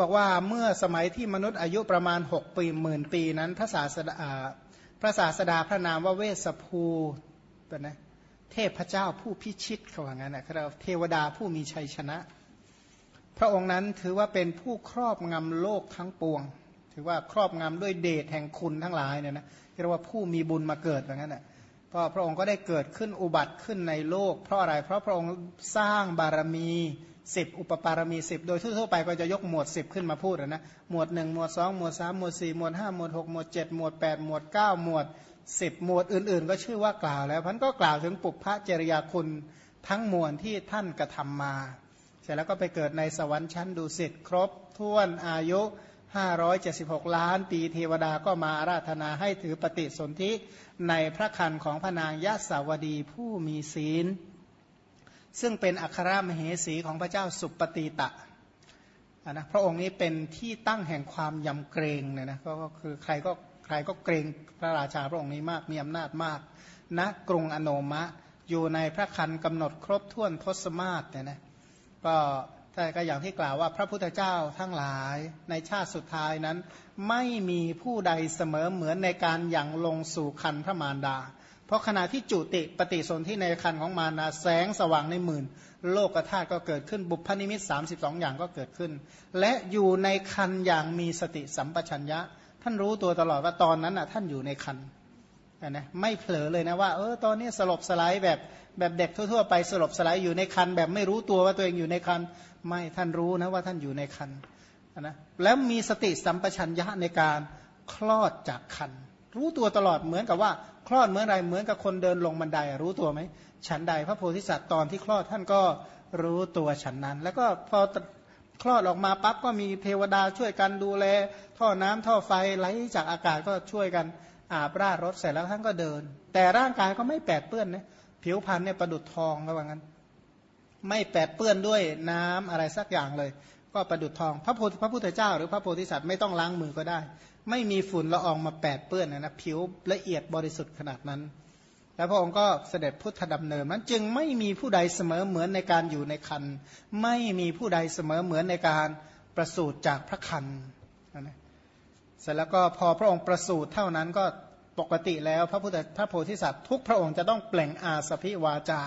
บอกว่าเมื่อสมัยที่มนุษย์อายุประมาณ 6 ปีหมื่นปีนั้น พระศาสดาพระศาสดาพระนามว่าเวสภูเป็นะเทพเจ้าผู้พิชิตเขาว่างั้นนะครับเทวดาผู้มีชัยชนะ พระองค์นั้นถือว่าเป็นผู้ครอบงำโลกทั้งปวง ถือว่าครอบงำด้วยเดชแห่งคุณทั้งหลายเนี่ยนะเรียกว่าผู้มีบุญมาเกิดอย่างนั้นแหะก็พระองค์ก็ได้เกิดขึ้นอุบัติขึ้นในโลก เพราะอะไรเพราะพระองค์สร้างบารมี สิบอุปปารมีสิบโดยทั่วไปก็จะยกหมวดสิบขึ้นมาพูดนะหมวดหนึ่งหมวดสองหมวดสามหมวดสี่หมวดห้าหมวดหกหมวดเจ็ดหมวดแปดหมวดเก้าหมวดสิบหมวดอื่น ๆ ก็ชื่อว่ากล่าวแล้วพันก็กล่าวถึงปุพพะจริยาคุณทั้งมวลที่ท่านกระทำมา เสร็จแล้วก็ไปเกิดในสวรรค์ชั้นดุสิตครบท้วนอายุ 576 ล้านปีเทวดาก็มาราธนาให้ถือปฏิสนธิในพระคันของพนางยะสาวดีผู้มีศีล ซึ่งเป็นอัครมเหสีของพระเจ้าสุปฏิตะนะพระองค์นี้เป็นที่ตั้งแห่งความยำเกรงเนี่ยนะก็คือใครก็ใครก็เกรงพระราชาพระองค์นี้มากมีอำนาจมากณนะกรุงอโนมะอยู่ในพระคันกำหนดครบถ้วนทศมาศเนี่ยนะก็แต่ก็อย่างที่กล่าวว่าพระพุทธเจ้าทั้งหลายในชาติสุดท้ายนั้น ไม่มีผู้ใดเสมอเหมือนในการหยั่งลงสู่ครรภ์พระมารดา เพราะขณะที่จุติปฏิสนธิในครรภ์ของมารดาแสงสว่างในหมื่น โลกธาตุก็เกิดขึ้นบุพนิมิต 32 อย่างก็เกิดขึ้น และอยู่ในครรภ์อย่างมีสติสัมปชัญญะ ท่านรู้ตัวตลอดว่าตอนนั้นอะท่านอยู่ในครรภ์นะไม่เผลอเลยนะว่าเออตอนนี้สลบสไลด์แบบแบบเด็กทั่วๆไปสลบสไลด์อยู่ในคันแบบไม่รู้ตัวว่าตัวเองอยู่ในครรภ์ไม่ท่านรู้นะว่าท่านอยู่ในคันนะแล้วมีสติสัมปชัญญะในการคลอดจากคัน รู้ตัวตลอดเหมือนกับว่า คลอดเหมือนไรเหมือนกับคนเดินลงบันไดรู้ตัวไหมฉันใดพระโพธิสัตว์ตอนที่คลอดท่านก็รู้ตัวฉันนั้น แล้วก็พอคลอดออกมาปั๊บก็มีเทวดาช่วยกันดูแล ท่อน้ำท่อไฟไหลจากอากาศก็ช่วยกันอาบราดรถเสร็จแล้วท่านก็เดิน แต่ร่างกายก็ไม่แปดเปื้อนนะผิวพรรณเนี่ยประดุดทองระว่างั้น ไม่แปดเปื้อนด้วยน้ำอะไรสักอย่างเลย ก็ประดุดทอง พระโพธิพระพุทธเจ้า หรือพระโพธิสัตว์ไม่ต้องล้างมือก็ได้ ไม่มีฝุ่นละอองมาแปดเปื้อนนะนะผิวละเอียดบริสุทธิ์ขนาดนั้น แล้วพระองค์ก็เสด็จพุทธดำเนินนั้นจึงไม่มีผู้ใดเสมอเหมือนในการอยู่ในคัน ไม่มีผู้ใดเสมอเหมือนในการประสูติจากพระคันนะเสร็จแล้วก็พอพระองค์ประสูติเท่านั้นก็ปกติแล้วพระพุทธพระโพธิสัตว์ทุกพระองค์จะต้องเปล่งอาสพิวาจา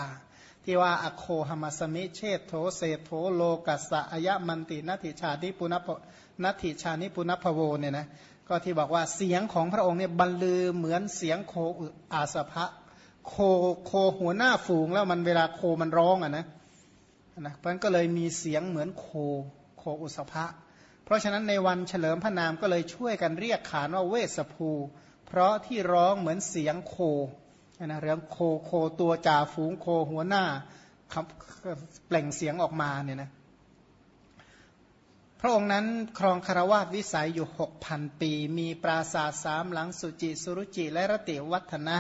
ที่ว่าอโคหมัสมิเชตโธเศโธโลกัสสะอยมันตินัติชานิปุณพนัติชานิปุณพโวเนี่ยนะ ก็ที่บอกว่าเสียงของพระองค์เนี่ยบรรลือเหมือนเสียงโคอาสภะโคโคหัวหน้าฝูงแล้วมันเวลาโคมันร้องอะนะนะเพราะนั้นก็เลยมีเสียงเหมือนโคโคอุสภะเพราะฉะนั้นในวันเฉลิมพระนามก็เลยช่วยกันเรียกขานว่าเวสภู เพราะที่ร้องเหมือนเสียงโคนะเรื่องโคโคตัวจ่าฝูงโคหัวหน้าเปล่งเสียงออกมาเนี่ยนะ พระองค์นั้นครองคารวาสวิสัยอยู่หกพันปี มีปราสาทสามหลังสุจิสุรุจิและรติวัฒนะ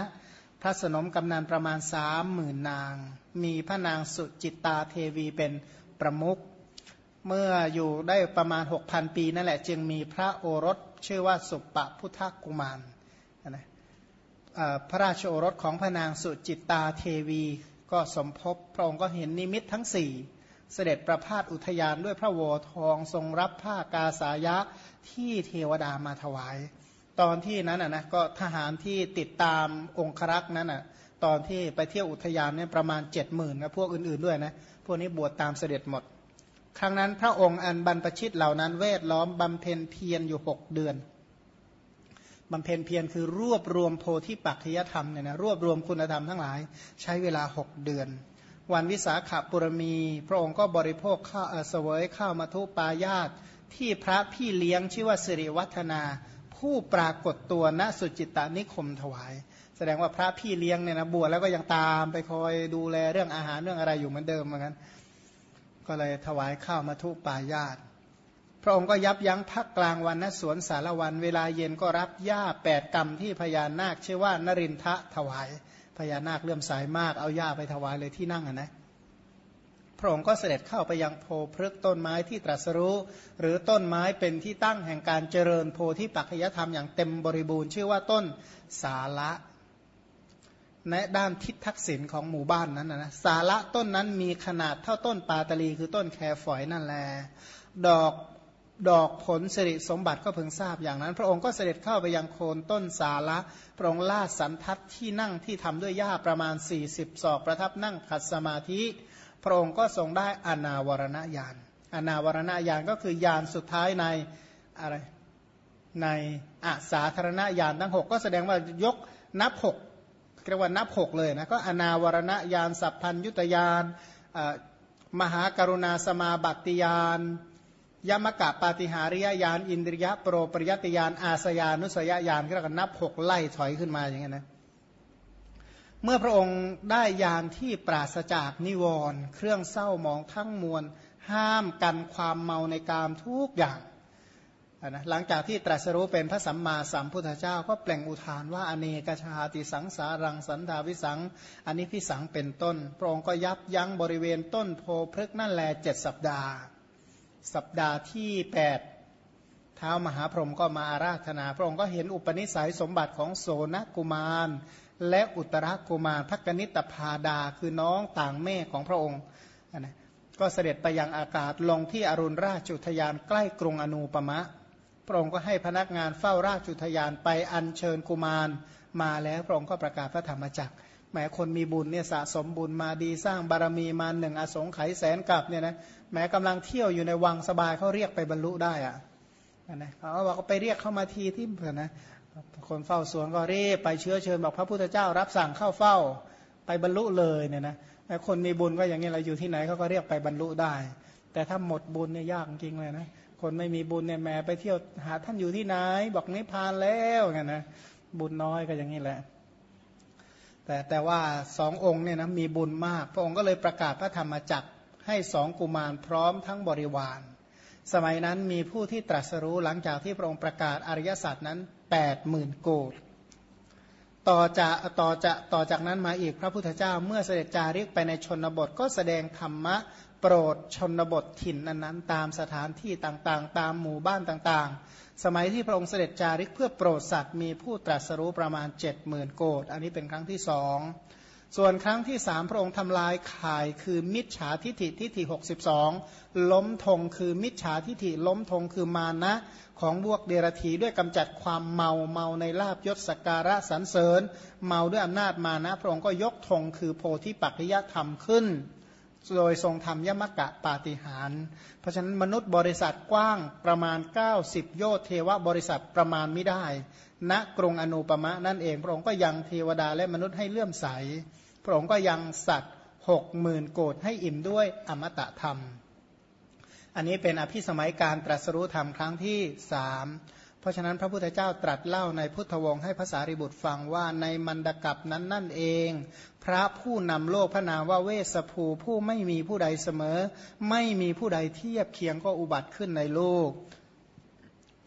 พระสนมกำนันประมาณสามหมื่นนาง มีพระนางสุจิตตาเทวีเป็นประมุขเมื่ออยู่ได้ประมาณหกพันปีนั่นแหละ จึงมีพระโอรสชื่อว่าสุปปพุทธกุมารนะพระราชโอรสของพระนางสุจิตตาเทวีก็สมภพพระองค์ก็เห็นนิมิตทั้งสี่ เสด็จประพาสอุทยานด้วยพระโวทองทรงรับผ้ากาสายะที่เทวดามาถวาย ตอนที่นั้นนะก็ทหารที่ติดตามองครักษ์นั้นอะตอนที่ไปเที่ยวอุทยานเนี่ยประมาณเจ็ดหมื่นนะพวกอื่นๆด้วยนะพวกนี้บวชตามเสด็จหมด ครั้งนั้นพระองค์อันบรรพชิตเหล่านั้นเวทล้อมบำเพ็ญเพียรอยู่หกเดือนบำเพ็ญเพียรคือรวบรวมโพธิปัจจยธรรมเนี่ยนะรวบรวมคุณธรรมทั้งหลาย ใช้เวลาหกเดือน วันวิสาขาปุรมี พระองค์ก็บริโภคข้าวเสวยข้าวมัทุปายาตที่พระพี่เลี้ยงชื่อว่าสิริวัฒนา ผู้ปรากฏตัวณสุจิตานิคมถวาย แสดงว่าพระพี่เลี้ยงเนี่ยนะบวชแล้วก็ยังตามไปคอยดูแลเรื่องอาหารเรื่องอะไรอยู่เหมือนเดิมเหมือนกันก็เลยถวายข้าวมาทุปายาตพระองค์ก็ยับยั้งพักกลางวันณสวนสารวัน เวลาเย็นก็รับหญ้าแปดกรรมที่พญานาคชื่อว่านรินทะถวาย พญานาคเลื่อมสายมากเอาหญ้าไปถวายเลยที่นั่งอะนะ พระองค์ก็เสด็จเข้าไปยังโพพฤกต้นไม้ที่ตรัสรู้ หรือต้นไม้เป็นที่ตั้งแห่งการเจริญโพธิปัจจยธรรมอย่างเต็มบริบูรณ์ชื่อว่าต้นสาระในด้านทิศทักษิณของหมู่บ้านนั้นนะสาระต้นนั้นมีขนาดเท่าต้นปาตลีคือต้นแครฝอยนั่นแหละดอก ดอกผลสิริสมบัติก็เพิ่งทราบอย่างนั้น พระองค์ก็เสด็จเข้าไปยังโคนต้นสาระพระองค์ลาดสันทัดที่นั่งที่ทำด้วยหญ้าประมาณ 40 ศอกประทับนั่งขัดสมาธิ พระองค์ก็ทรงได้อนาวรณญาณอนาวรณญาณก็คือญาณสุดท้ายในอะไรในอาสาธารณญาณทั้งหกก็แสดงว่ายกนับหกเรียกว่านับหกเลยนะก็อนาวรณญาณสัพพัญยุตยานมหากรุณาสมาบัติยาน ยมกะปาติหาริยญาณอินทริยะโปรปริยติยานอาสยานุสยญาณก็เรียกว่านับหกไล่ถอยขึ้นมาอย่างเงี้นะเมื่อพระองค์ได้ยานที่ปราศจากนิวรณ์เครื่องเศร้ามองทั้งมวล ห้ามกันความเมาในกามทุกอย่างนะหลังจากที่ตรัสรู้เป็นพระสัมมาสัมพุทธเจ้าก็เปลงอุทานว่าอเนกชาติสังสารังสันดาวิสังอันนี้พิสังเป็นต้น พระองค์ก็ยับยั้งบริเวณต้นโพพฤกนั่นแลเจ็ดสัปดาห์ สัปดาห์ที่แปดเท้ามหาพรหมก็มาอาราธนา พระองค์ก็เห็นอุปนิสัยสมบัติของโสนกุมาร และอุตรกุมารพักนิตพาดาคือน้องต่างแม่ของพระองค์นะก็เสด็จไปยังอากาศลงที่อรุณราชุทยานใกล้กรุงอนูปมะ พระองค์ก็ให้พนักงานเฝ้าราชุทยานไปอัญเชิญกุมารมาแล้วพระองค์ก็ประกาศพระธรรมจักรแม้คนมีบุญเนี่ยสะสมบุญมาดีสร้างบารมีมาหนึ่งอสงไขยแสนกับเนี่ยนะ แม้กำลังเที่ยวอยู่ในวังสบายเขาเรียกไปบรรลุได้อะนะเขาบอกไปเรียกเข้ามาทีที่เพื่อนนะคนเฝ้าสวนก็เรียกไปเชื้อเชิญบอกพระพุทธเจ้ารับสั่งเข้าเฝ้าไปบรรลุเลยเนี่ยนะแม้คนมีบุญก็อย่างนี้เราอยู่ที่ไหนเขาก็เรียกไปบรรลุได้ แต่ถ้าหมดบุญเนี่ยยากจริงเลยนะคนไม่มีบุญเนี่ยแม่ไปเที่ยวหาท่านอยู่ที่ไหน บอกนิพพานแล้วไงนะบุญน้อยก็อย่างนี้แหละ แต่แต่ว่าสององค์เนี่ยนะมีบุญมาก พระองค์ก็เลยประกาศพระธรรมจักร ให้สองกุมารพร้อมทั้งบริวาร สมัยนั้นมีผู้ที่ตรัสรู้หลังจากที่พระองค์ประกาศอริยสัจนั้นแปดหมื่นโกดต่อจากต่อจากต่อจากนั้นมาอีกพระพุทธเจ้าเมื่อเสด็จจาริกไปในชนบทก็แสดงธรรมะโปรดชนบทถิ่นนั้นๆ ตามสถานที่ต่างๆ ตามหมู่บ้านต่างๆ สมัยที่พระองค์เสด็จจาริกเพื่อโปรดสัตว์มีผู้ตรัสรู้ประมาณ 7 0,000 โกดอันนี้เป็นครั้งที่สอง ส่วนครั้งที่สามพระองค์ทำลายข่ายคือมิจฉาทิฐิทิฏฐิ62ล้มธงคือมิจฉาทิฐิล้มธงคือมานะ ของบวกเดรธีด้วยกำจัดความเมาเมาในลาบยศสการะสรรเสริญ เมาด้วยอำนาจมานะ พระองค์ก็ยกธงคือโพธิปัจจยธรรมขึ้น โดยทรงทำยมกะปาฏิหารเพราะฉะนั้นมนุษย์บริษัทกว้างประมาณ 90 โยธเทวบริษัทประมาณไม่ได้ณกรุงอนุปมะนั่นเองพระองค์ก็ยังเทวดาและมนุษย์ให้เลื่อมใส พระองค์ก็ยังสัตว์หกหมื่นโกดให้อิ่มด้วยอมตะธรรม อันนี้เป็นอภิสมัยการตรัสรู้ธรรมครั้งที่สามเพราะฉะนั้นพระพุทธเจ้าตรัสเล่าในพุทธวงศ์ให้ภาษาริบุตรฟังว่าในมันดกับนั้นนั่นเอง พระผู้นำโลกพระนามว่าเวสภูผู้ไม่มีผู้ใดเสมอ ไม่มีผู้ใดเทียบเคียงก็อุบัติขึ้นในโลก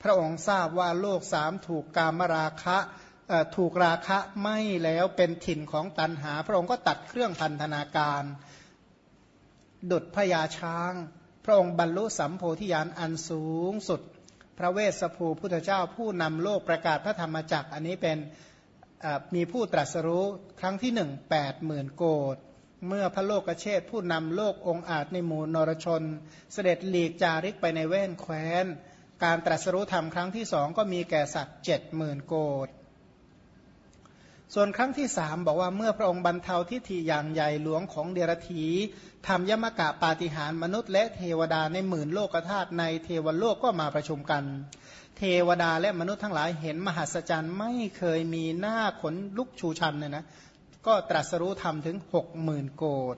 พระองค์ทราบว่าโลกสามถูกกามราคะ ถูกราคะไม่แล้วเป็นถิ่นของตันหา พระองค์ก็ตัดเครื่องพันธนาการ ดุดพญาช้าง พระองค์บรรลุสัมโพธิญาณอันสูงสุด พระเวสสภูพุทธเจ้าผู้นำโลกประกาศพระธรรมจักรอันนี้เป็นมีผู้ตรัสรู้ครั้งที่หนึ่งแปดหมื่นโกดเมื่อพระโลกเชษผู้นำโลกองอาจในหมู่นรชน เสด็จหลีกจาริกไปในแว่นแคว้น การตรัสรู้ธรรมครั้งที่สองก็มีแก่สัตว์เจ็ดหมื่นโกด ส่วนครั้งที่สามบอกว่าเมื่อพระองค์บรรเทาทิฏฐิอย่างใหญ่หลวงของเดรธีทำยมกะปาฏิหารมนุษย์และเทวดาในหมื่นโลกธาตุในเทวโลกก็มาประชุมกัน เทวดาและมนุษย์ทั้งหลายเห็นมหัศจรรย์ไม่เคยมีหน้าขนลุกชูชันเนี่ยนะก็ตรัสรู้ธรรมถึงหกหมื่นโกด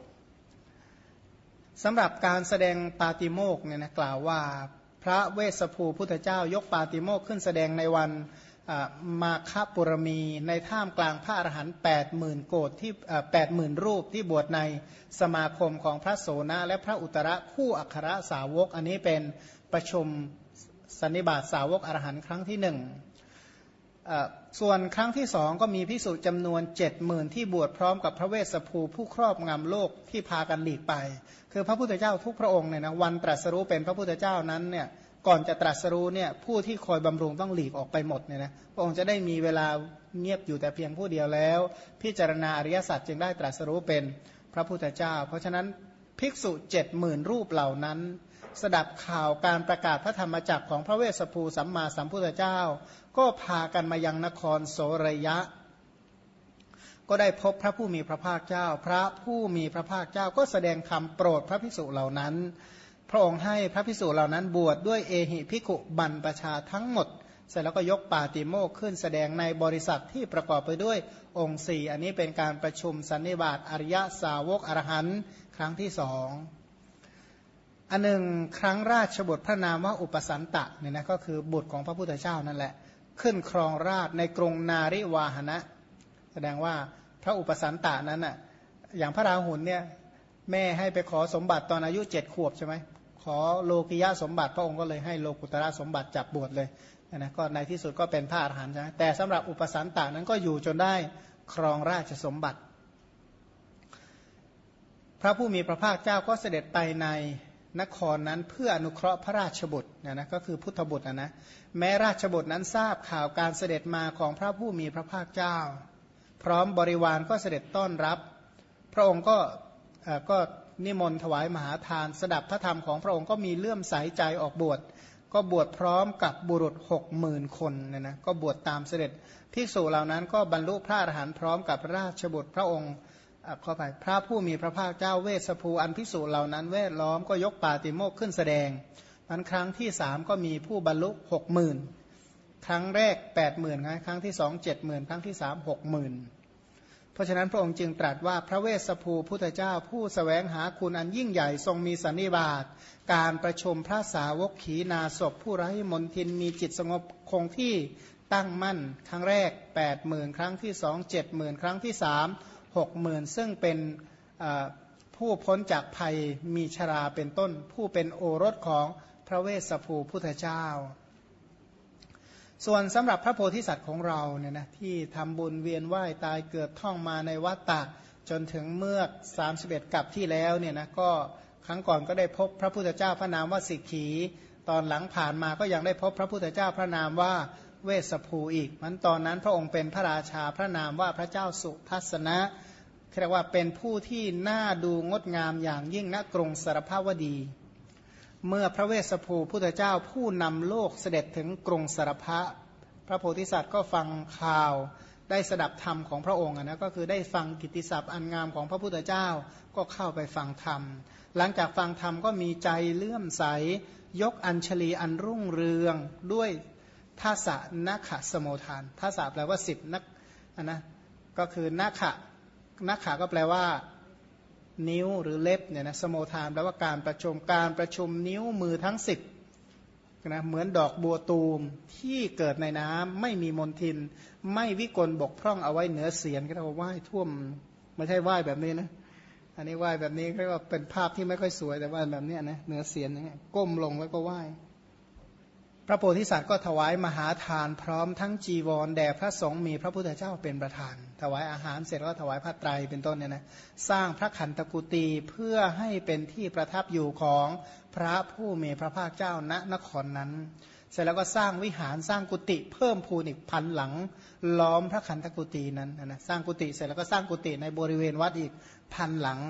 สำหรับการแสดงปาติโมกเนี่ยนะกล่าวว่า พระเวสสภูพุทธเจ้ายกปาติโมกขึ้นแสดงในวัน มาคปุรมี ในท่ามกลางพระอรหันต์แปดหมื่นโกดที่แปดหมื่นรูปที่บวชในสมาคมของพระโสนะและพระอุตระคู่อัครสาวก อันนี้เป็นประชุมสันนิบาตสาวกอรหันต์ครั้งที่หนึ่งส่วนครั้งที่สองก็มีพิสุจำนวนเจ็ดหมื่นที่บวชพร้อมกับพระเวสสภูผู้ครอบงำโลกที่พากันหลีกไป คือพระพุทธเจ้าทุกพระองค์เนี่ยนะวันตรัสรู้เป็นพระพุทธเจ้านั้นเนี่ย ก่อนจะตรัสรู้เนี่ยผู้ที่คอยบำรุงต้องหลีกออกไปหมดเนี่ยนะพระองค์จะได้มีเวลาเงียบอยู่แต่เพียงผู้เดียวแล้ว พิจารณาอริยสัจจึงได้ตรัสรู้เป็นพระพุทธเจ้า เพราะฉะนั้นภิกษุเจ็ดหมื่นรูปเหล่านั้น สดับข่าวการประกาศพระธรรมจักรของพระเวสสุภูสัมมาสัมพุทธเจ้า ก็พากันมายังนครโสรยะ ก็ได้พบพระผู้มีพระภาคเจ้า พระผู้มีพระภาคเจ้าก็แสดงคำโปรดพระพิสุเหล่านั้น ระองค์ให้พระพิสุเหล่านั้นบวชดด้วยเอหิพิกุบันประชาทั้งหมด เสร็จแล้วก็ยกปาติโมกขึ้นแสดงในบริษัทที่ประกอบไปด้วยองค์สี่อันนี้เป็นการประชุมสันนิบาตอริยสาวกอรหันต์ครั้งที่สองอันหนึ่งครั้งราชบุตรพระนามว่าอุปสันตะเนี่ยนะก็คือบุตรของพระพุทธเจ้านั่นแหละ ขึ้นครองราชในกรุงนาริวาหนะ แสดงว่าพระอุปสันตะนั้นอะอย่างพระราหุลเนี่ยแม่ให้ไปขอสมบัติตอนอายุเจ็ดขวบใช่ไหม ขอโลกิยะสมบัติ พระองค์ก็เลยให้โลกุตระสมบัติจับบวชเลยนะก็ในที่สุดก็เป็นพระอรหันต์ใช่แต่สำหรับอุปสันตะนั้นก็อยู่จนได้ครองราชสมบัติ พระผู้มีพระภาคเจ้าก็เสด็จไปในนครนั้นเพื่ออนุเคราะห์พระราชบุตรนะนะก็คือพุทธบุตรนะนะแม้ราชบุตรนั้นทราบข่าวการเสด็จมาของพระผู้มีพระภาคเจ้า พร้อมบริวารก็เสด็จต้อนรับ พระองค์ก็ก็ นิมนต์ถวายมหาทาน สดับพระธรรมของพระองค์ก็มีเลื่อมใสใจออกบวชก็บวชพร้อมกับบุรุษหกหมื่นคนเนี่ยนะก็บวชตามเสด็จภิกษุเหล่านั้นก็บรรลุพระอรหันต์พร้อมกับราชบุตรพระองค์เข้าไปพระผู้มีพระภาคเจ้าเวสภูอันพิสูจเหล่านั้นแวดล้อมก็ยกปาติโมกขึ้นแสดงนั้นครั้งที่สามก็มีผู้บรรลุหกหมื่นครั้งแรกแปดหมื่นครั้งที่สองเจ็ดหมื่นครั้งที่สามหกหมื่น เพราะฉะนั้นพระองค์จึงตรัสว่าพระเวสสภูพุทธเจ้าผู้สแสวงหาคุณอันยิ่งใหญ่ทรงมีสันนิบาต การประชุมพระสาวกขีนาศพผู้ไร้มนทินมีจิตสงบคงที่ตั้งมั่น ครั้งแรกแปดหมื่นครั้งที่สองเจ็ดหมื่นครั้งที่สามหกหมื่นซึ่งเป็นผู้พ้นจากภัยมีชราเป็นต้น ผู้เป็นโอรสของพระเวสสภูพุทธเจ้า ส่วนสำหรับพระโพธิสัตว์ของเราเนี่ยนะที่ทำบุญเวียนไหวตายเกิดท่องมาในวัฏฏะจนถึงเมื่อ 31 กับที่แล้วเนี่ยนะก็ครั้งก่อนก็ได้พบพระพุทธเจ้าพระนามว่าสิกขี ตอนหลังผ่านมาก็ยังได้พบพระพุทธเจ้าพระนามว่าเวสภูอีก มันตอนนั้นพระองค์เป็นพระราชาพระนามว่าพระเจ้าสุทัศนะเรียกว่าเป็นผู้ที่น่าดูงดงามอย่างยิ่งณกรุงสารภาวดี เมื่อพระเวสสุภูพุทธเจ้าผู้นำโลกเสด็จถึงกรุงสารพะ พระโพธิสัตว์ก็ฟังข่าวได้สดับธรรมของพระองค์นะก็คือได้ฟังกิตติศัพท์อันงามของพระพุทธเจ้าก็เข้าไปฟังธรรม หลังจากฟังธรรมก็มีใจเลื่อมใส ยกอัญชลีอันรุ่งเรืองด้วยทัศนักขสมุทานทัศแปลว่าสิบนักนะก็คือนักขนักขาก็แปลว่า นิ้วหรือเล็บเนี่ยนะสมุทานแปลว่าการประชุมการประชุมนิ้วมือทั้งสิบนะเหมือนดอกบัวตูมที่เกิดในน้ำไม่มีมนทิน ไม่วิกลบกพร่องเอาไว้เหนือเสียนก็เรียกว่าไหว้ท่วมไม่ใช่ไหว้แบบนี้นะอันนี้ไหว้แบบนี้เรียกว่าเป็นภาพที่ไม่ค่อยสวยแต่ว่าแบบนี้นะเหนือเสียนอย่างเงี้ยก้มลงแล้วก็ไหว้พระโพธิสัตว์ก็ถวายมหาทานพร้อมทั้งจีวรแด่พระสงฆ์มีพระพุทธเจ้าเป็นประธาน ถวายอาหารเสร็จก็ถวายพระไตรเป็นต้นเนี่ยนะสร้างพระขันตกุตีเพื่อให้เป็นที่ประทับอยู่ของพระผู้มีพระภาคเจ้าณนครนั้น เสร็จแล้วก็สร้างวิหารสร้างกุฏิเพิ่มพูนอีกพันหลัง ล้อมพระขันตกุตีนั้นนะสร้างกุฏิเสร็จแล้วก็สร้างกุฏิในบริเวณวัดอีกพันหลัง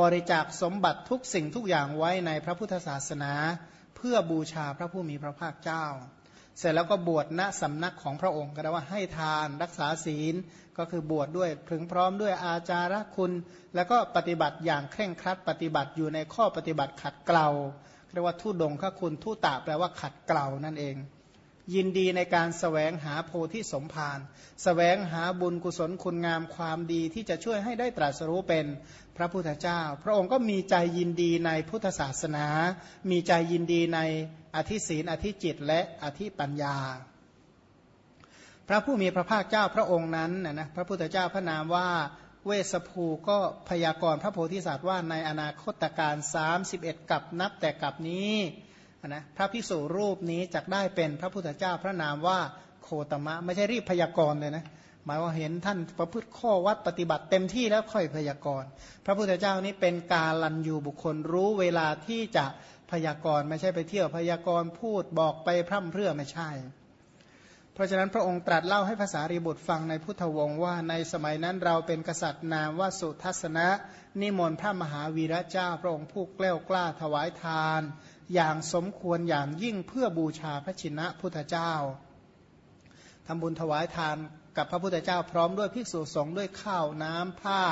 บริจาคสมบัติทุกสิ่งทุกอย่างไว้ในพระพุทธศาสนา เพื่อบูชาพระผู้มีพระภาคเจ้า เสร็จแล้วก็บวชณสำนักของพระองค์ก็ได้ว่าให้ทานรักษาศีลก็คือบวชดด้วยถึงพร้อมด้วยอาจารคุณ แล้วก็ปฏิบัติอย่างเคร่งครัด ปฏิบัติอยู่ในข้อปฏิบัติขัดเกลาเรียกว่าทุดงคคุณทุตะแปลว่าขัดเกลานั่นเอง ยินดีในการสแสวงหาโพธิสมภารสแสวงหาบุญกุศลคุณงามความดีที่จะช่วยให้ได้ตรัสรู้เป็นพระพุทธเจ้า พระองค์ก็มีใจยินดีในพุทธศาสนา มีใจยินดีใน อธิศีนอธิจิตและอธิปัญญา พระผู้มีพระภาคเจ้าพระองค์นั้นนะพระพุทธเจ้าพระนามว่าเวสภูก็พยากรณ์พระโพธิสัตว์ว่าในอนาคตการ 31 กับนับแต่กับนี้นะพระภิกษุรูปนี้จะได้เป็นพระพุทธเจ้าพระนามว่าโคตมะ ไม่ใช่รีบพยากรณ์เลยนะหมายว่าเห็นท่านประพฤติข้อวัดปฏิบัติเต็มที่แล้วค่อยพยากรณ์ พระพุทธเจ้านี้เป็นกาลันยูบุคคลรู้เวลาที่จะ พยากรณ์ไม่ใช่ไปเที่ยวพยากรณ์พูดบอกไปพร่ำเพื่อไม่ใช่ เพราะฉะนั้นพระองค์ตรัสเล่าให้ภาษารีบุตรฟังในพุทธวงศ์ว่าในสมัยนั้นเราเป็นกษัตริย์นามว่าสุทัศนะนิมนต์พระมหาวีระเจ้า พระองค์ผู้กล้ากล้าถวายทาน อย่างสมควรอย่างยิ่งเพื่อบูชาพระชินะพุทธเจ้าทำบุญถวายทานกับพระพุทธเจ้าพร้อมด้วยภิกษุสงฆ์ด้วยข้าวน้ำผ้า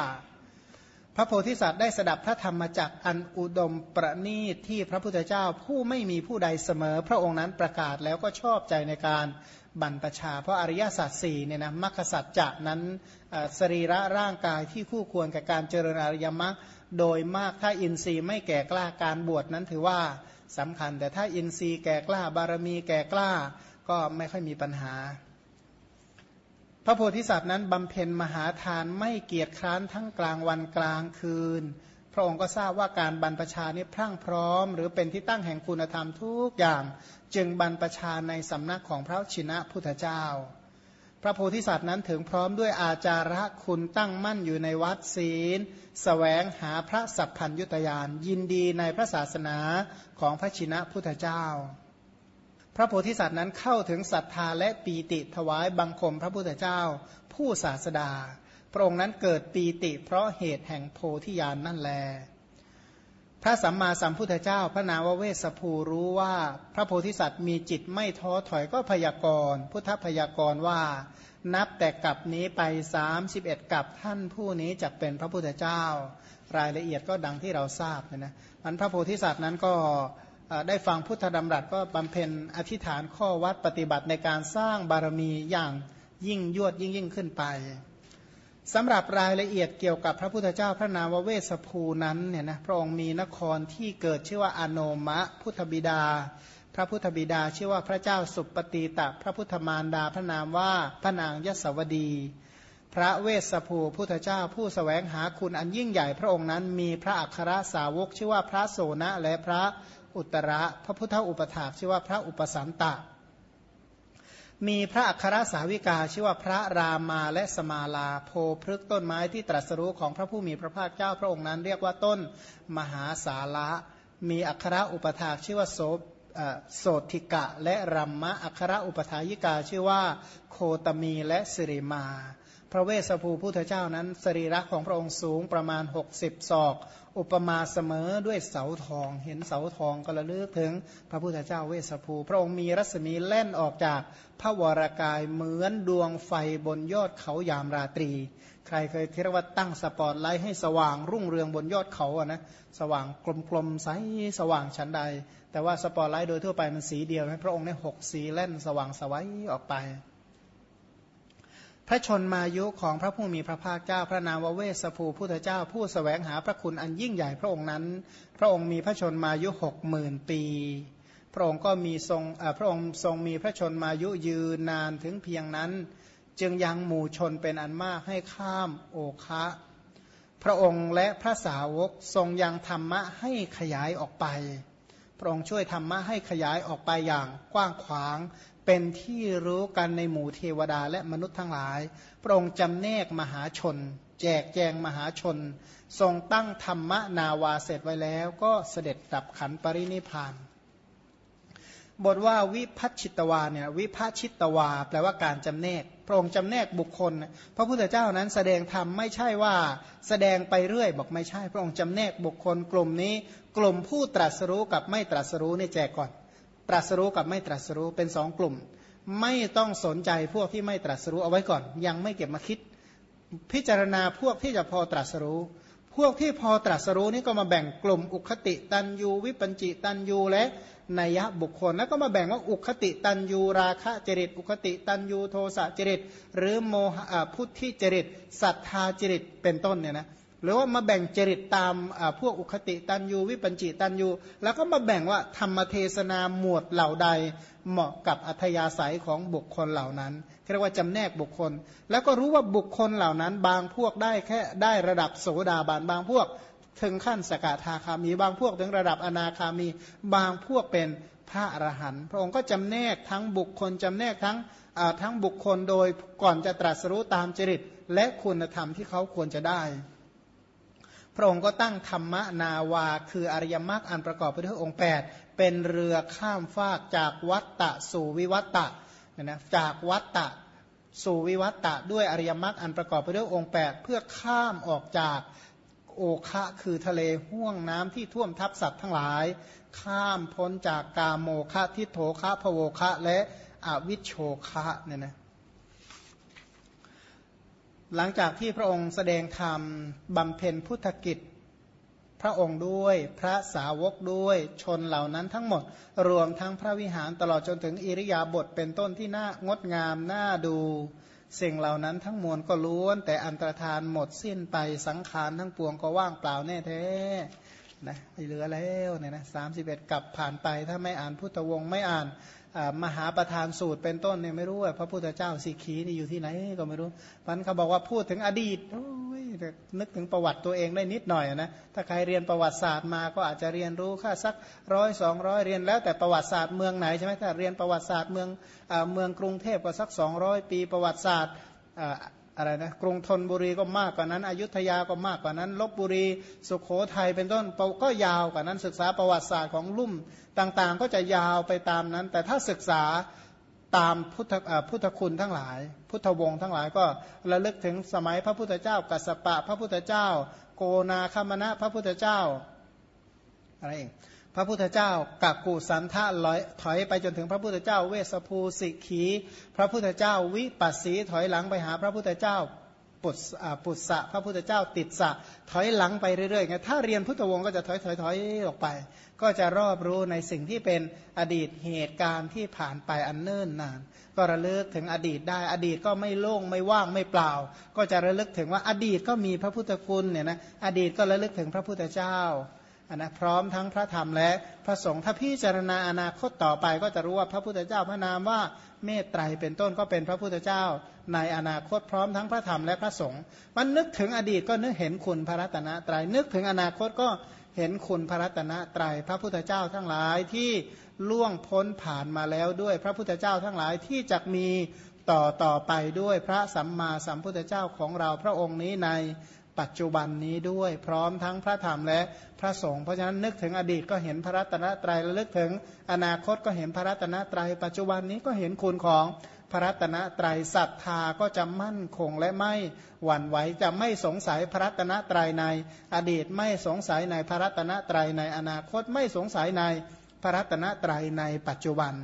พระโพธิสัตว์ได้สดับพระธรรมจักอันอุดมประณีตที่พระพุทธเจ้าผู้ไม่มีผู้ใดเสมอ พระองค์นั้นประกาศแล้วก็ชอบใจในการบรรพชา เพราะอริยสัจสี่เนี่ยนะมรรคสัจจะนั้นสรีระร่างกายที่คู่ควรกับการเจริญอริยมรรคโดยมากถ้าอินทรีย์ไม่แก่กล้าการบวชนั้นถือว่าสำคัญ แต่ถ้าอินทรีย์แก่กล้าบารมีแก่กล้าก็ไม่ค่อยมีปัญหา พระโพธิสัตว์นั้นบำเพ็ญมหาทานไม่เกียจคร้านทั้งกลางวันกลางคืน พระองค์ก็ทราบว่าการบรรพชานี้พรั่งพร้อม หรือเป็นที่ตั้งแห่งคุณธรรมทุกอย่าง จึงบรรพชาในสำนักของพระชินะพุทธเจ้า พระโพธิสัตว์นั้นถึงพร้อมด้วยอาจาระคุณตั้งมั่นอยู่ในวัดศีลสแสวงหาพระสัพพัญยุตยานยินดีในพระศาสนาของพระชินะพุทธเจ้า พระโพธิสัตว์นั้นเข้าถึงศรัทธาและปีติถวายบังคมพระพุทธเจ้า ผู้ศาสดา พระองค์นั้นเกิดปีติ เพราะเหตุแห่งโพธิญาณนนั่นแล พระสัมมาสัมพุทธเจ้า พระนาวเวสภูรู้ว่าพระโพธิสัตว์มีจิตไม่ท้อถอยก็พยากรณ์พุทธพยากรณ์ว่า นับแต่กับนี้ไป 31กับท่านผู้นี้จะเป็นพระพุทธเจ้า รายละเอียดก็ดังที่เราทราบนะนะมันพระโพธิสัตว์นั้นก็ ได้ฟังพุทธดำรัสก็บำเพ็ญอธิษฐานข้อวัดปฏิบัติในการสร้างบารมีอย่างยิ่งยวดยิ่งยิ่งขึ้นไปสำหรับรายละเอียดเกี่ยวกับพระพุทธเจ้าพระนามวเวสภูนั้นเนี่ยนะพระองค์มีนครที่เกิดชื่อว่าอโนมะพุทธบิดา พระพุทธบิดาชื่อว่าพระเจ้าสุปฏิตะพระพุทธมารดาพระนามว่าพระนางยศวดี พระเวสภูพุทธเจ้าผู้สแสวงหาคุณอันยิ่งใหญ่พระองค์นั้นมีพระอัครสาวกชื่อว่าพระโสนะและพระ อุตระ พระพุทธอุปถาชื่อว่าพระอุปสันตะ มีพระอัครสาวิกาชื่อว่าพระรามาและสมาลาโพพฤกต้นไม้ที่ตรัสรู้ของพระผู้มีพระภาคเจ้าพระองค์นั้น เรียกว่าต้นมหาสาระ มีอัครอุปถาชื่อว่าโสโสติกะและรัมมะอัครอุปถายิกาชื่อว่าโคตมีและสิริมา พระเวสสภูพุทธเจ้านั้นสรีระของพระองค์สูงประมาณ 60ศอก อุปมาเสมอด้วยเสาทอง เห็นเสาทองก็ระลึกถึงพระพุทธเจ้าเวสภู พระองค์มีรัศมีแล่นออกจากพระวรากายเหมือนดวงไฟบนยอดเขายามราตรี ใครเคยเรียกว่าตั้งสปอตไลท์ให้สว่างรุ่งเรืองบนยอดเขาอะนะสว่างกลมๆใสสว่างชั้นใด แต่ว่าสปอตไลท์โดยทั่วไปมันสีเดียวให้พระองค์ในหกสีแล่นสว่างสวัยออกไป พระชนมายุของพระผู้มีพระภาคเจ้าพระนามวเวสภูพุทธเจ้า ผู้สแสวงหาพระคุณอันยิ่งใหญ่พระองค์นั้น พระองค์มีพระชนมายุหกหมื่นปี พระองค์ก็มีทรงพระองค์ทรงมีพระชนมายุยืนนานถึงเพียงนั้น จึงยังหมู่ชนเป็นอันมากให้ข้ามโอคะ พระองค์และพระสาวกทรงยังธรรมะให้ขยายออกไป พระองค์ช่วยธรรมะให้ขยายออกไปอย่างกว้างขวาง เป็นที่รู้กันในหมู่เทวดาและมนุษย์ทั้งหลาย พระองค์จำแนกมหาชน แจกแจงมหาชน ทรงตั้งธรรมนาวาเสร็จไว้แล้ว ก็เสด็จดับขันปรินิพานบทว่าวิพัชิตวาเนี่ยวิพัชิตวา แปลว่าการจำแนก พระองค์จำแนกบุคคล พระพุทธเจ้านั้นแสดงธรรมไม่ใช่ว่า แสดงไปเรื่อย บอกไม่ใช่ พระองค์จำแนกบุคคลกลุ่มนี้ กลุ่มผู้ตรัสรู้กับไม่ตรัสรู้นี่แจกก่อน ตรัสรู้กับไม่ตรัสรู้เป็นสองกลุ่ม ไม่ต้องสนใจพวกที่ไม่ตรัสรู้เอาไว้ก่อน ยังไม่เก็บมาคิด พิจารณาพวกที่จะพอตรัสรู้ พวกที่พอตรัสรู้นี่ก็มาแบ่งกลุ่ม อุคติตันยูวิปัญจิตันยูและนัยบุคคลแล้วก็มาแบ่งว่าอุคติตันยูราคะจริต อุคติตันยูโทสะจริต หรือโมหะพุทธิจริตศรัทธาจริตเป็นต้นเนี่ยนะ หรือว่ามาแบ่งจริตตามพวกอุคติตันยูวิปัญจิตันยูแล้วก็มาแบ่งว่าธรรมเทศนาหมวดเหล่าใดเหมาะกับอัธยาศัยของบุคคลเหล่านั้นเรียกว่าจำแนกบุคคล แล้วก็รู้ว่าบุคคลเหล่านั้น บางพวกได้แค่ได้ระดับโสดาบันบางพวกถึงขั้นสกทาคามี บางพวกถึงระดับอนาคามี บางพวกเป็นพระอรหันต์พระองค์ก็จำแนกทั้งบุคคลจำแนกทั้งทั้งบุคคลโดยก่อนจะตรัสรู้ตามจริต และคุณธรรมที่เขาควรจะได้ พระองค์ก็ตั้งธรรมนาวา คืออริยมรรคอันประกอบไปด้วยองค์ 8 เป็นเรือข้ามฟากจากวัตตะสู่วิวัตตะนะจากวัตตะสู่วิวัตตะด้วยอริยมรรคอันประกอบไปด้วยองค์ 8 เพื่อข้ามออกจากโอคะคือทะเลห่วงน้ำที่ท่วมทับสัตว์ทั้งหลาย ข้ามพ้นจากกาโมคะทิโถคะพโวคะและอวิชโชคะเนี่ยนะ หลังจากที่พระองค์แสดงธรรมบำเพ็ญพุทธกิจ พระองค์ด้วยพระสาวกด้วยชนเหล่านั้นทั้งหมด รวมทั้งพระวิหารตลอดจนถึงอิริยาบถเป็นต้นที่น่างดงามน่าดูสิ่งเหล่านั้นทั้งมวลก็ล้วน แต่อันตรธานหมดสิ้นไปสังขารทั้งปวงก็ว่างเปล่าแน่แท้นะไม่เหลือแล้วเนี่ยนะสามสิบเอ็ดกลับผ่านไปถ้าไม่อ่านพุทธวงศ์ไม่อ่าน มหาประธานสูตรเป็นต้นเนี่ยไม่รู้ว่าพระพุทธเจ้าสีขีนี่อยู่ที่ไหนก็ไม่รู้มันเขาบอกว่าพูดถึงอดีตนึกถึงประวัติตัวเองได้นิดหน่อยนะถ้าใครเรียนประวัติศาสตร์มาก็อาจจะเรียนรู้ค่าสักร้อยสองร้อยเรียนแล้วแต่ประวัติศาสตร์เมืองไหนใช่ไหมถ้าเรียนประวัติศาสตร์เมืองเมืองกรุงเทพก็สักสองร้อยปีประวัติศาสตร์ อะไรนะกรุงธนบุรีก็มากกว่านั้น อยุธยาก็มากกว่านั้นลบบุรี สุขโขทัยเป็นต้นก็ยาวกว่านั้นศึกษาประวัติศาสตร์ของลุ่มต่างๆ ก็จะยาวไปตามนั้น แต่ถ้าศึกษาตามพุทธพุทธคุณทั้งหลาย พุทธวงศ์ทั้งหลายก็ระลึกถึงสมัยพระพุทธเจ้า กัสสปะ พระพุทธเจ้า โกนาคามณะพระพุทธเจ้าอะไรเอง พระพุทธเจ้ากักกูสันทะลอยถอยไปจนถึงพระพุทธเจ้า เวสภูสิกขี พระพุทธเจ้าวิปัสสีถอยหลังไปหาพระพุทธเจ้าปุตปุตสะพระพุทธเจ้าติดสะถอยหลังไปเรื่อยๆไงถ้าเรียนพุทธวงศ์ก็จะถอยถอยถอยออกไป ก็จะรอบรู้ในสิ่งที่เป็นอดีตเหตุการณ์ที่ผ่านไปอันเนิ่นนาน ก็ระลึกถึงอดีตได้อดีตก็ไม่โล่งไม่ว่างไม่เปล่า ก็จะระลึกถึงว่าอดีตก็มีพระพุทธคุณเนี่ยนะอดีตก็ระลึกถึงพระพุทธเจ้า นนะพร้อมทั้งพระธรรมและพระสงฆ์ถ้าพิจารณาอนาคตต่อไปก็จะรู้ว่าพระพุทธเจ้าพระนามว่าเมตไตรเป็นต้นก็เป็นพระพุทธเจ้า ในอนาคตพร้อมทั้งพระธรรมและพระสงฆ์มันนึกถึงอดีตก็นึกเห็นคุณพระรัตนตรยัยนึกถึงอนาคตก็เห็นคุณพระรัตนตรยัยพระพุทธเจ้าทั้งหลายที่ล่วงพ้นผ่านมาแล้วด้วย พระพุทธเจ้าทั้งหลายที่จะมีต่อต่อไปด้วยพระสัมมาสัมพุทธเจ้าของเราพระองค์นี้ใน ปัจจุบันนี้ด้วย พร้อมทั้งพระธรรมและพระสงฆ์เพราะฉะนั้นนึกถึงอดีตก็เห็นพระรัตนตรัยและลึกถึงอนาคตก็เห็นพระรัตนตรัย ปัจจุบันนี้ก็เห็นคุณของพระรัตนตรัยศรัทธาก็จะมั่นคงและไม่หวั่นไหวจะไม่สงสัยพระรัตนตรัยในอดีตไม่สงสัยในพระรัตนตรัยในอนาคตไม่สงสัยใน พระรัตนตรัยในปัจจุบัน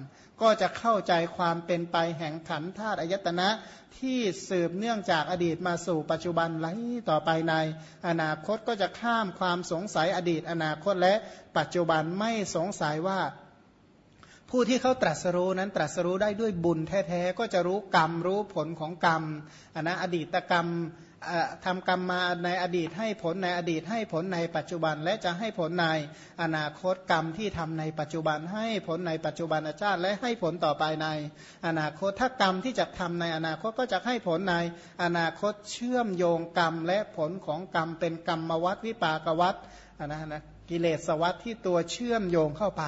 ก็จะเข้าใจความเป็นไปแห่งขันธาตุอายตนะที่สืบเนื่องจากอดีตมาสู่ปัจจุบันไหลต่อไปใน อนาคตก็จะข้ามความสงสัยอดีต อนาคตและปัจจุบันไม่สงสัยว่าผู้ที่เขาตรัสรู้นั้นตรัสรู้ได้ด้วยบุญแท้ๆ ก็จะรู้กรรมรู้ผลของกรรมอนนะอดีตกรรม ทำกรรมมาในอดีตให้ผลในอดีตให้ผลในปัจจุบัน และจะให้ผลในอนาคตกรรมที่ทำในปัจจุบัน ให้ผลในปัจจุบันชาติและให้ผลต่อไปใน อนาคตถ้ากรรมที่จะทำในอนาคตก็จะให้ผลในอนาคตเชื่อมโยงกรรมและผลของกรรมเป็นกรรมวัดวิปากวัดนะนะ กิเลสวัฏที่ตัวเชื่อมโยงเข้าไป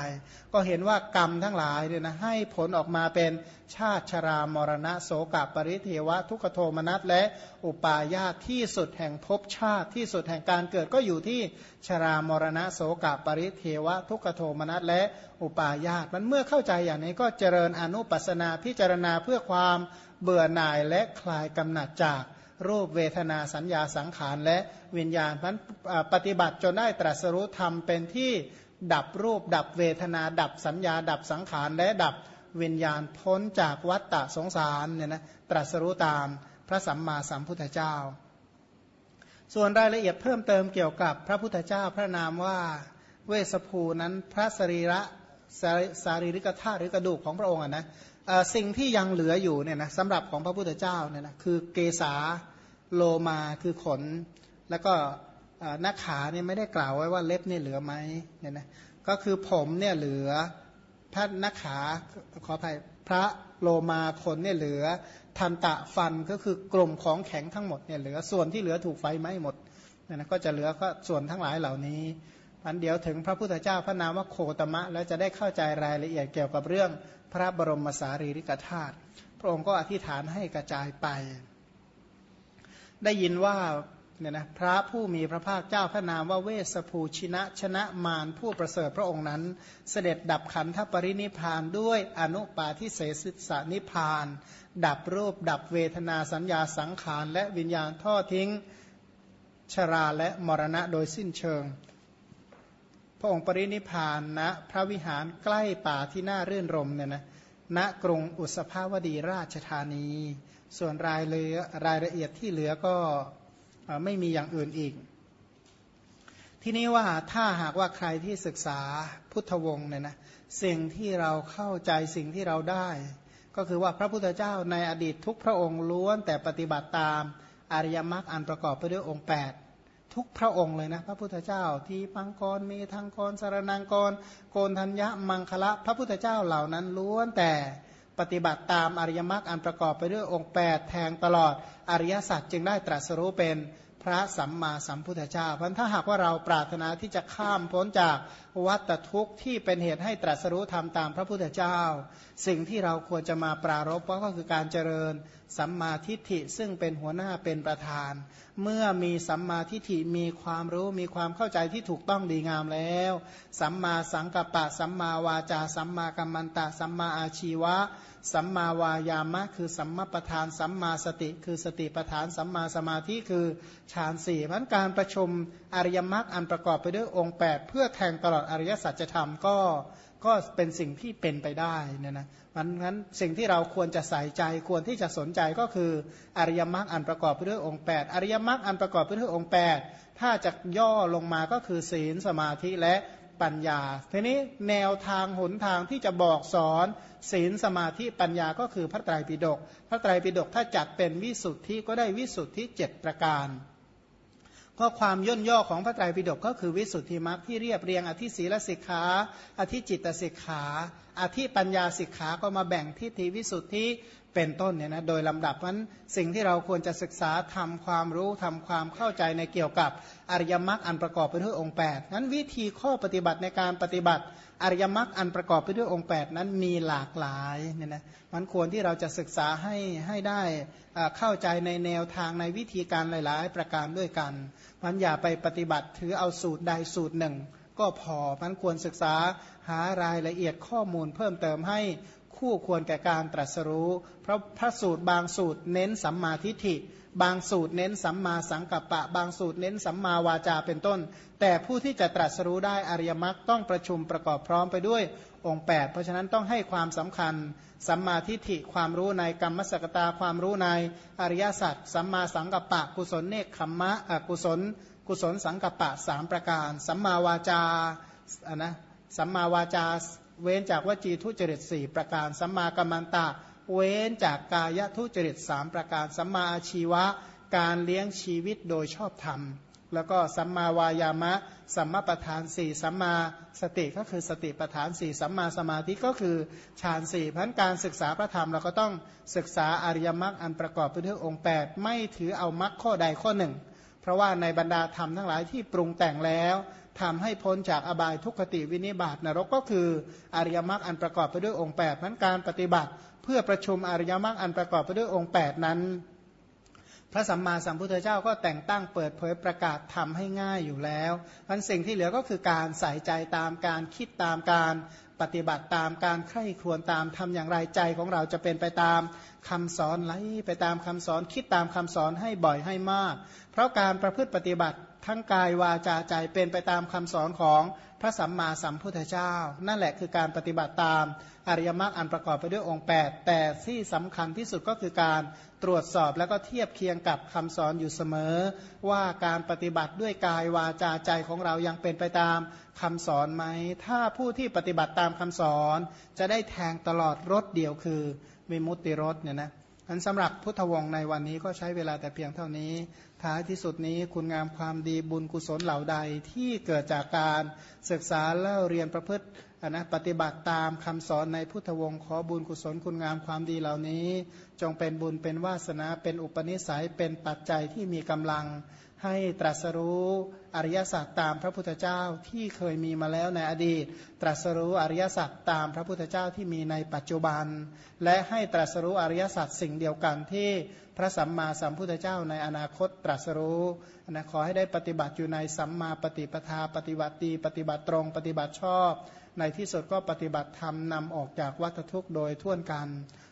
ก็เห็นว่ากรรมทั้งหลายเนี่ยนะให้ผลออกมาเป็นชาติชรามรณะโสกปริเทวะ ทุกโทมนัสและอุปาญาตที่สุดแห่งภพชาติที่สุดแห่งการเกิดก็อยู่ที่ชรามรณะโสกปริเทวะ ทุกโทมนัสและอุปาญาตมันเมื่อเข้าใจอย่างนี้ก็เจริญอนุปัสนาพิจารณาเพื่อความเบื่อหน่ายและคลายกำหนัดจาก รูปเวทนาสัญญาสังขารและวิญญาณนั้นปฏิบัติจนได้ตรัสรู้ธรรมเป็นที่ดับรูป ดับเวทนา ดับสัญญา ดับสังขารและดับวิญญาณพ้นจากวัฏฏะสงสารเนี่ยนะตรัสรู้ตามพระสัมมาสัมพุทธเจ้า ส่วนรายละเอียดเพิ่มเติมเกี่ยวกับพระพุทธเจ้าพระนามว่าเวสภูนั้นพระสรีระสารีริกธาตุหรือกระดูกของพระองค์นะสิ่งที่ยังเหลืออยู่เนี่ยนะสำหรับของพระพุทธเจ้าเนี่ยนะคือเกษา โลมาคือขน แล้วก็หน้าขาเนี่ยไม่ได้กล่าวไว้ว่าเล็บเนี่ยเหลือไหมเนี่ยนะก็คือผมเนี่ยเหลือพระหน้าขาขออภัยพระโลมาขนเนี่ยเหลือทันตะฟันก็คือกลุ่มของแข็งทั้งหมดเนี่ยเหลือส่วนที่เหลือถูกไฟไหม้หมดเนี่ยนะก็จะเหลือก็ส่วนทั้งหลายเหล่านี้อันเดียวถึงพระพุทธเจ้าพระนามว่าโคตมะ แล้วจะได้เข้าใจรายละเอียดเกี่ยวกับเรื่องพระบรมสารีริกธาตุพระองค์ก็อธิษฐานให้กระจายไป ได้ยินว่าเนี่ยนะพระผู้มีพระภาคเจ้าพระนามว่าเวสภูชินะชนะมารผู้ประเสริฐพระองค์นั้น เสด็จดับขันธปรินิพานด้วยอนุปาทิเสสิสานิพาน ดับรูปดับเวทนาสัญญาสังขาร และวิญญาณทอทิ้งชราและมรณะโดยสิ้นเชิง พระองค์ปรินิพานณนะพระวิหารใกล้ป่าที่น่ารื่นรมเนี่ยนะณกรุงอุสภาวดีราชธานี ส่วนรายเลยรายละเอียดที่เหลือก็ไม่มีอย่างอื่นอีก ทีนี้ว่าถ้าหากว่าใครที่ศึกษาพุทธวงศ์เนี่ยนะสิ่งที่เราเข้าใจสิ่งที่เราได้ ก็คือว่าพระพุทธเจ้าในอดีตทุกพระองค์ล้วนแต่ปฏิบัติตามอริยมรรคอันประกอบไปด้วยองค์ 8 ทุกพระองค์เลยนะพระพุทธเจ้าที่ปังกรมีทางกรสารนังกร โกนธัญญะมังคละ พระพุทธเจ้าเหล่านั้นล้วนแต่ ปฏิบัติตามอริยมรรคอันประกอบไปด้วยองค์ 8 แทงตลอดอริยสัจจึงได้ตรัสรู้เป็นพระสัมมาสัมพุทธเจ้าเพราะถ้าหากว่าเราปรารถนาที่จะข้ามพ้นจากวัฏทุกข์ที่เป็นเหตุให้ตรัสรู้ธรรมตามพระพุทธเจ้า สิ่งที่เราควรจะมาปรารบก็คือการเจริญสัมมาทิฏฐิซึ่งเป็นหัวหน้าเป็นประธาน เมื่อมีสัมมาทิฏฐิมีความรู้มีความเข้าใจที่ถูกต้องดีงามแล้ว สัมมาสังกัปปะ สัมมาวาจา สัมมากัมมันตะ สัมมาอาชีวะ สัมมาวายามะ คือสัมมาประธาน สัมมาสติ คือสติประธาน สัมมาสมาธิคือฌานสี่พันการประชุมอริยมรรคอันประกอบไปด้วยองค์ 8 เพื่อแทงตลอดอริยสัจธรรมก็ก็เป็นสิ่งที่เป็นไปได้เนี่ยนะมันงั้นสิ่งที่เราควรจะใส่ใจควรที่จะสนใจก็คืออริยมรรคอันประกอบไปด้วยองค์ 8 อริยมรรคอันประกอบไปด้วยองค์ 8 ถ้าจะย่อลงมาก็คือศีลสมาธิและปัญญา ทีนี้แนวทางหนทางที่จะบอกสอนศีลสมาธิปัญญาก็คือพระไตรปิฎกพระไตรปิฎกถ้าจัดเป็นวิสุทธิก็ได้วิสุทธิเจ็ดประการ ก็ความย่นย่อของพระไตรปิฎกก็คือวิสุทธิมรรคที่เรียบเรียงอธิศีลสิกขาอธิจิตสิกขาอธิปัญญาสิกขาก็มาแบ่งทิฏฐิวิสุทธิ เป็นต้นเนี่ยนะโดยลำดับนั้นสิ่งที่เราควรจะศึกษาทำความรู้ทำความเข้าใจในเกี่ยวกับอริยมรรคอันประกอบไปด้วยองค์8นั้นวิธีข้อปฏิบัติในการปฏิบัติอริยมรรคอันประกอบไปด้วยองค์ 8 นั้นมีหลากหลายเนี่ยนะมันควรที่เราจะศึกษาให้ให้ได้เข้าใจในแนวทางในวิธีการหลาย ๆ ประการด้วยกันมันอย่าไปปฏิบัติถือเอาสูตรใดสูตรหนึ่ง ก็พอมันควรศึกษาหารายละเอียดข้อมูลเพิ่มเติมให้ คู่ควรแก่การตรัสรู้ เพราะพระสูตรบางสูตรเน้นสัมมาทิฏฐิ บางสูตรเน้นสัมมาสังกัปปะ บางสูตรเน้นสัมมาวาจาเป็นต้น แต่ผู้ที่จะตรัสรู้ได้อริยมรรคต้องประชุมประกอบพร้อมไปด้วยองค์ 8 เพราะฉะนั้นต้องให้ความสำคัญ สัมมาทิฏฐิความรู้ในกรรมสกตาความรู้ในอริยสัจสัมมาสังกัปปะ กุศลเนคขมมะกุศล กุศลสังกัปปะสามประการ สัมมาวาจาอะนะสัมมาวาจา เว้นจากวจีทุจริตสี่ประการ สัมมากัมมันตะ เว้นจากกายทุจริตสามประการ สัมมาอาชีวะ การเลี้ยงชีวิตโดยชอบธรรม แล้วก็สัมมาวายามะ สัมมาประธานสี่สัมมาสติก็คือสติประธานสี่สัมมาสมาธิก็คือฌานสี่พันการศึกษาพระธรรมเราก็ต้องศึกษาอริยมรรคอันประกอบไปด้วยองค์ 8 ไม่ถือเอามรรคข้อใดข้อหนึ่ง เพราะว่าในบรรดาธรรมทั้งหลายที่ปรุงแต่งแล้ว ทำให้พ้นจากอบายทุกขติวินิบาตนรกก็คืออริยมรรคอันประกอบไปด้วยองค์8นั้นการปฏิบัติ เพื่อประชุมอริยมรรคอันประกอบไปด้วยองค์ 8 นั้น พระสัมมาสัมพุทธเจ้าก็แต่งตั้งเปิดเผยประกาศทำให้ง่ายอยู่แล้วมันสิ่งที่เหลือก็คือการใส่ใจตามการคิดตามการปฏิบัติตามการใคร่ครวญตามทำอย่างไรใจของเราจะเป็นไปตามคำสอนไหลไปตามคำสอนคิดตามคำสอนให้บ่อยให้มาก เพราะการประพฤติปฏิบัติ ทั้งกายวาจาใจเป็นไปตามคำสอนของพระสัมมาสัมพุทธเจ้า นั่นแหละคือการปฏิบัติตามอริยมรรคอันประกอบไปด้วยองค์ 8 แต่ที่สำคัญที่สุดก็คือการตรวจสอบแล้วก็เทียบเคียงกับคำสอนอยู่เสมอ ว่าการปฏิบัติด้วยกายวาจาใจของเรายังเป็นไปตามคำสอนไหม ถ้าผู้ที่ปฏิบัติตามคำสอน จะได้แทงตลอดรถเดียวคือมิมุติรถเนี่ยนะอันสำหรับพุทธวงศ์ในวันนี้ก็ใช้เวลาแต่เพียงเท่านี้ ท้ายที่สุดนี้คุณงามความดีบุญกุศลเหล่าใดที่เกิดจากการศึกษาเล่าเรียนประพฤตินะปฏิบัติตามคำสอนในพุทธวงศ์ขอบุญกุศลคุณงามความดีเหล่านี้ จงเป็นบุญเป็นวาสนาเป็นอุปนิสัยเป็นปัจจัยที่มีกำลัง ให้ตรัสรู้อริยสัจตามพระพุทธเจ้าที่เคยมีมาแล้วในอดีต ตรัสรู้อริยสัจตามพระพุทธเจ้าที่มีในปัจจุบัน และให้ตรัสรู้อริยสัจสิ่งเดียวกันที่พระสัมมาสัมพุทธเจ้าในอนาคตตรัสรู้นะขอให้ได้ปฏิบัติอยู่ในสัมมาปฏิปทาปฏิบัติดีปฏิบัติตรง ปฏิบัติชอบ ในที่สุดก็ปฏิบัติธรรมนำออกจากวัฏทุกข์โดยทั่วกัน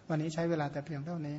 วันนี้ใช้เวลาแต่เพียงเท่านี้